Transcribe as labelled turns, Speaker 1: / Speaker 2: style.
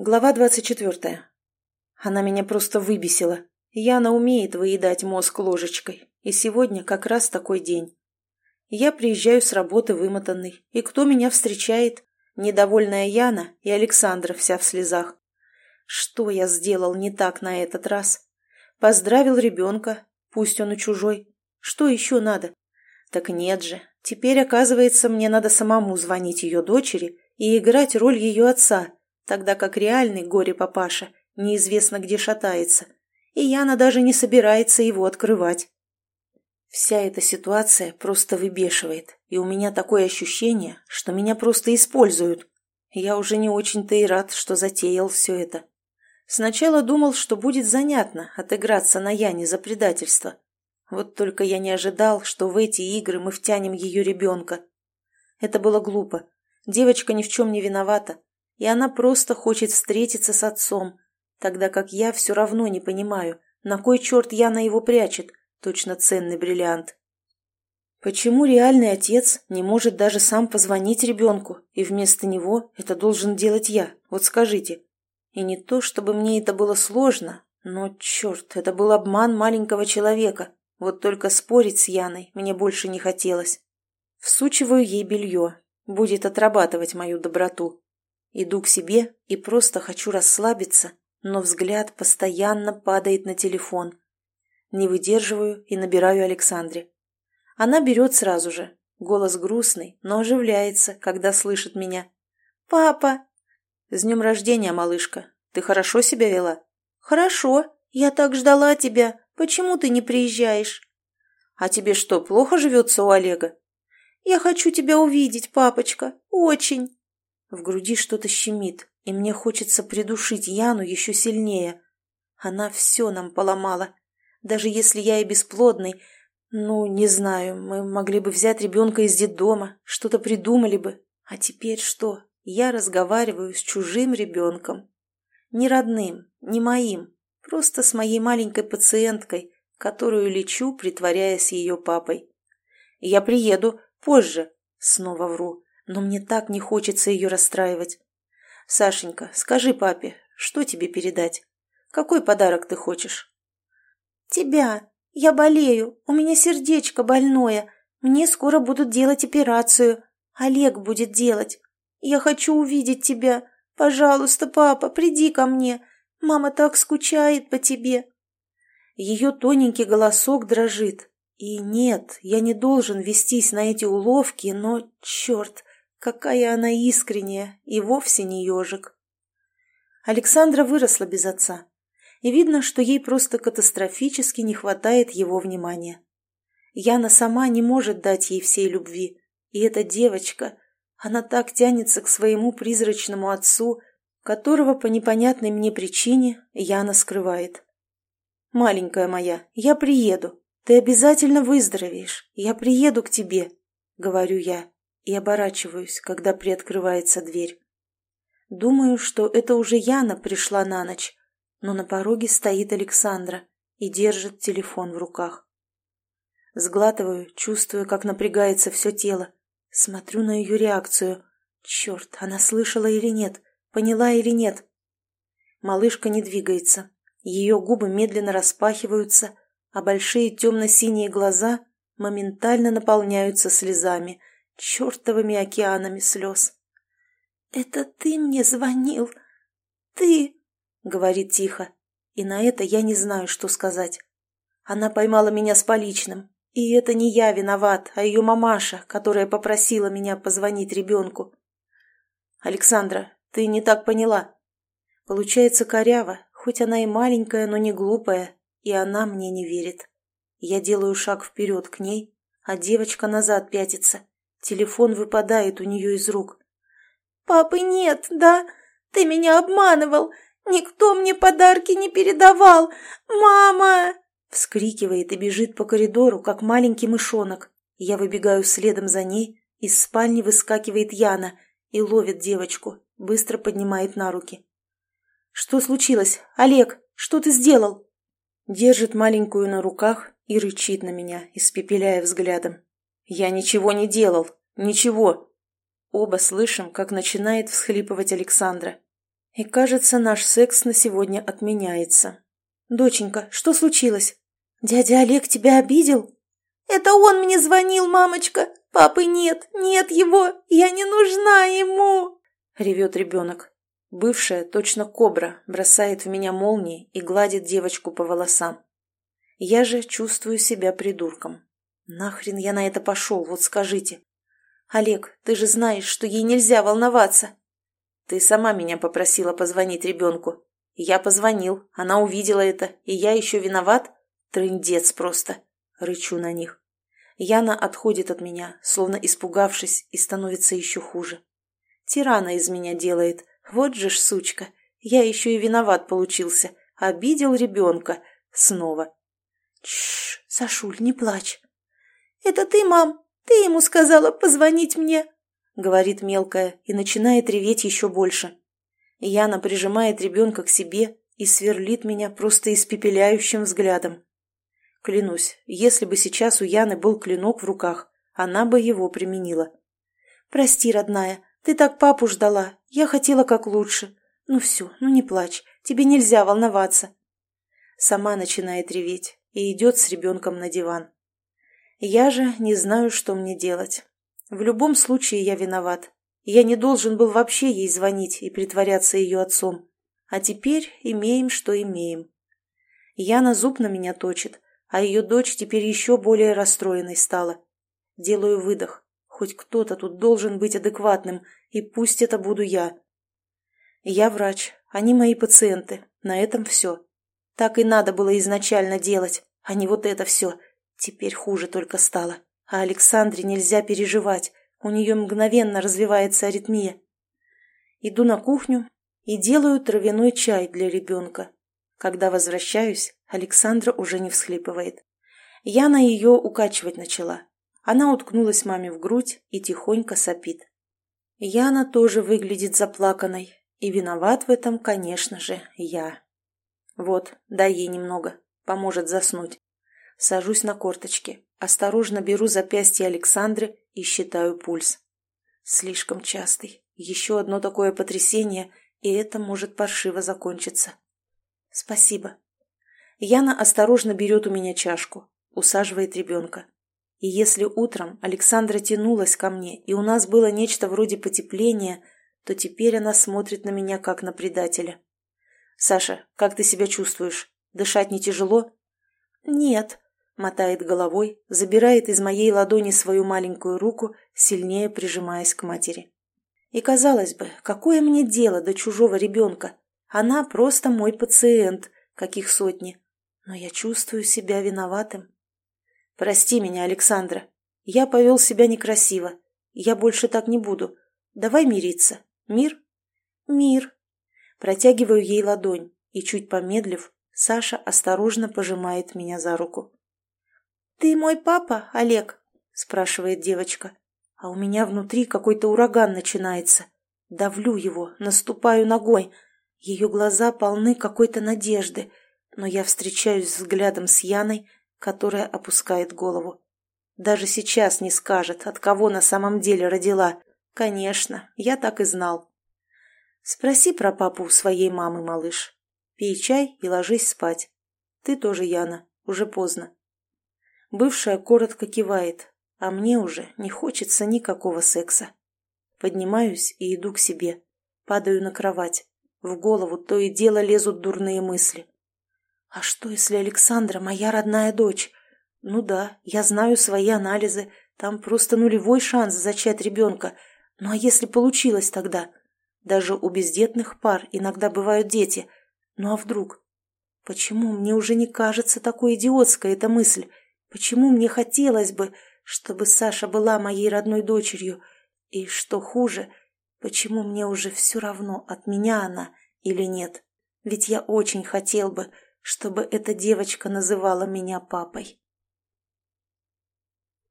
Speaker 1: Глава двадцать четвертая. Она меня просто выбесила. Яна умеет выедать мозг ложечкой, и сегодня как раз такой день. Я приезжаю с работы вымотанный, и кто меня встречает? Недовольная Яна и Александра вся в слезах. Что я сделал не так на этот раз? Поздравил ребенка, пусть он и чужой. Что еще надо? Так нет же, теперь, оказывается, мне надо самому звонить ее дочери и играть роль ее отца, тогда как реальный горе-папаша неизвестно где шатается, и Яна даже не собирается его открывать. Вся эта ситуация просто выбешивает, и у меня такое ощущение, что меня просто используют. Я уже не очень-то и рад, что затеял все это. Сначала думал, что будет занятно отыграться на Яне за предательство. Вот только я не ожидал, что в эти игры мы втянем ее ребенка. Это было глупо. Девочка ни в чем не виновата, и она просто хочет встретиться с отцом, тогда как я все равно не понимаю, на кой черт Яна его прячет, точно ценный бриллиант. Почему реальный отец не может даже сам позвонить ребенку, и вместо него это должен делать я, вот скажите. И не то, чтобы мне это было сложно, но, черт, это был обман маленького человека, вот только спорить с Яной мне больше не хотелось. Всучиваю ей белье, будет отрабатывать мою доброту. Иду к себе и просто хочу расслабиться, но взгляд постоянно падает на телефон. Не выдерживаю и набираю Александре. Она берет сразу же. Голос грустный, но оживляется, когда слышит меня. «Папа!» «С днем рождения, малышка! Ты хорошо себя вела?» «Хорошо. Я так ждала тебя. Почему ты не приезжаешь?» «А тебе что, плохо живется у Олега?» «Я хочу тебя увидеть, папочка. Очень!» В груди что-то щемит, и мне хочется придушить Яну еще сильнее. Она все нам поломала. Даже если я и бесплодный, ну, не знаю, мы могли бы взять ребенка из детдома, что-то придумали бы. А теперь что? Я разговариваю с чужим ребенком. Не родным, не моим, просто с моей маленькой пациенткой, которую лечу, притворяясь ее папой. Я приеду позже, снова вру но мне так не хочется ее расстраивать. Сашенька, скажи папе, что тебе передать? Какой подарок ты хочешь? Тебя. Я болею, у меня сердечко больное. Мне скоро будут делать операцию. Олег будет делать. Я хочу увидеть тебя. Пожалуйста, папа, приди ко мне. Мама так скучает по тебе. Ее тоненький голосок дрожит. И нет, я не должен вестись на эти уловки, но, черт, Какая она искренняя и вовсе не ежик. Александра выросла без отца, и видно, что ей просто катастрофически не хватает его внимания. Яна сама не может дать ей всей любви, и эта девочка, она так тянется к своему призрачному отцу, которого по непонятной мне причине Яна скрывает. «Маленькая моя, я приеду. Ты обязательно выздоровеешь. Я приеду к тебе», — говорю я и оборачиваюсь, когда приоткрывается дверь. Думаю, что это уже Яна пришла на ночь, но на пороге стоит Александра и держит телефон в руках. Сглатываю, чувствую, как напрягается все тело. Смотрю на ее реакцию. Черт, она слышала или нет, поняла или нет. Малышка не двигается. Ее губы медленно распахиваются, а большие темно-синие глаза моментально наполняются слезами, чертовыми океанами слез. «Это ты мне звонил? Ты?» — говорит тихо, и на это я не знаю, что сказать. Она поймала меня с поличным, и это не я виноват, а ее мамаша, которая попросила меня позвонить ребенку. «Александра, ты не так поняла. Получается коряво, хоть она и маленькая, но не глупая, и она мне не верит. Я делаю шаг вперед к ней, а девочка назад пятится. Телефон выпадает у нее из рук. «Папы нет, да? Ты меня обманывал! Никто мне подарки не передавал! Мама!» Вскрикивает и бежит по коридору, как маленький мышонок. Я выбегаю следом за ней, из спальни выскакивает Яна и ловит девочку, быстро поднимает на руки. «Что случилось? Олег, что ты сделал?» Держит маленькую на руках и рычит на меня, испепеляя взглядом. «Я ничего не делал. Ничего». Оба слышим, как начинает всхлипывать Александра. И кажется, наш секс на сегодня отменяется. «Доченька, что случилось? Дядя Олег тебя обидел?»
Speaker 2: «Это он мне звонил, мамочка! Папы нет, нет его! Я не нужна ему!»
Speaker 1: Ревет ребенок. Бывшая, точно кобра, бросает в меня молнии и гладит девочку по волосам. Я же чувствую себя придурком. Нахрен я на это пошел, вот скажите. Олег, ты же знаешь, что ей нельзя волноваться. Ты сама меня попросила позвонить ребенку. Я позвонил, она увидела это, и я еще виноват? Трындец просто. Рычу на них. Яна отходит от меня, словно испугавшись, и становится еще хуже. Тирана из меня делает. Вот же ж сучка. Я еще и виноват получился. Обидел ребенка. Снова. Чш, Сашуль, не плачь.
Speaker 2: «Это ты, мам? Ты ему сказала позвонить мне?»
Speaker 1: Говорит мелкая и начинает реветь еще больше. Яна прижимает ребенка к себе и сверлит меня просто испепеляющим взглядом. Клянусь, если бы сейчас у Яны был клинок в руках, она бы его применила. «Прости, родная, ты так папу ждала. Я хотела как лучше. Ну все, ну не плачь. Тебе нельзя волноваться». Сама начинает реветь и идет с ребенком на диван. Я же не знаю, что мне делать. В любом случае я виноват. Я не должен был вообще ей звонить и притворяться ее отцом. А теперь имеем, что имеем. Яна зуб на меня точит, а ее дочь теперь еще более расстроенной стала. Делаю выдох. Хоть кто-то тут должен быть адекватным, и пусть это буду я. Я врач, они мои пациенты, на этом все. Так и надо было изначально делать, а не вот это все. Теперь хуже только стало. А Александре нельзя переживать. У нее мгновенно развивается аритмия. Иду на кухню и делаю травяной чай для ребенка. Когда возвращаюсь, Александра уже не всхлипывает. Я на ее укачивать начала. Она уткнулась маме в грудь и тихонько сопит. Яна тоже выглядит заплаканной, и виноват в этом, конечно же, я. Вот, дай ей немного, поможет заснуть. Сажусь на корточки, осторожно беру запястье Александры и считаю пульс. Слишком частый. Еще одно такое потрясение, и это может паршиво закончиться. Спасибо. Яна осторожно берет у меня чашку, усаживает ребенка. И если утром Александра тянулась ко мне, и у нас было нечто вроде потепления, то теперь она смотрит на меня, как на предателя. «Саша, как ты себя чувствуешь? Дышать не тяжело?»
Speaker 2: «Нет»,
Speaker 1: мотает головой, забирает из моей ладони свою маленькую руку, сильнее прижимаясь к матери. И казалось бы, какое мне дело до чужого ребенка? Она просто мой пациент, каких сотни. Но я чувствую себя виноватым. Прости меня, Александра. Я повел себя некрасиво. Я больше так не буду. Давай мириться. Мир?
Speaker 2: Мир.
Speaker 1: Протягиваю ей ладонь, и, чуть помедлив, Саша осторожно пожимает меня за руку.
Speaker 2: «Ты мой папа, Олег?» – спрашивает девочка. А у меня внутри какой-то ураган начинается. Давлю его, наступаю ногой. Ее глаза полны какой-то надежды, но я встречаюсь взглядом с Яной, которая опускает голову. Даже сейчас не скажет, от кого на самом деле родила. Конечно, я так и знал. Спроси про папу у своей мамы, малыш. Пей чай и ложись спать. Ты тоже, Яна, уже поздно. Бывшая коротко кивает, а мне уже не хочется никакого секса. Поднимаюсь и иду к себе. Падаю на кровать. В голову то и дело лезут дурные мысли. А что, если Александра моя родная дочь? Ну да, я знаю свои анализы, там просто нулевой шанс зачать ребенка. Ну а если получилось тогда? Даже у бездетных пар иногда бывают дети. Ну а вдруг? Почему мне уже не кажется такой идиотской эта мысль? Почему мне хотелось бы, чтобы Саша была моей родной дочерью? И что хуже, почему мне уже все равно, от меня она или нет? Ведь я очень хотел бы, чтобы эта девочка называла меня папой.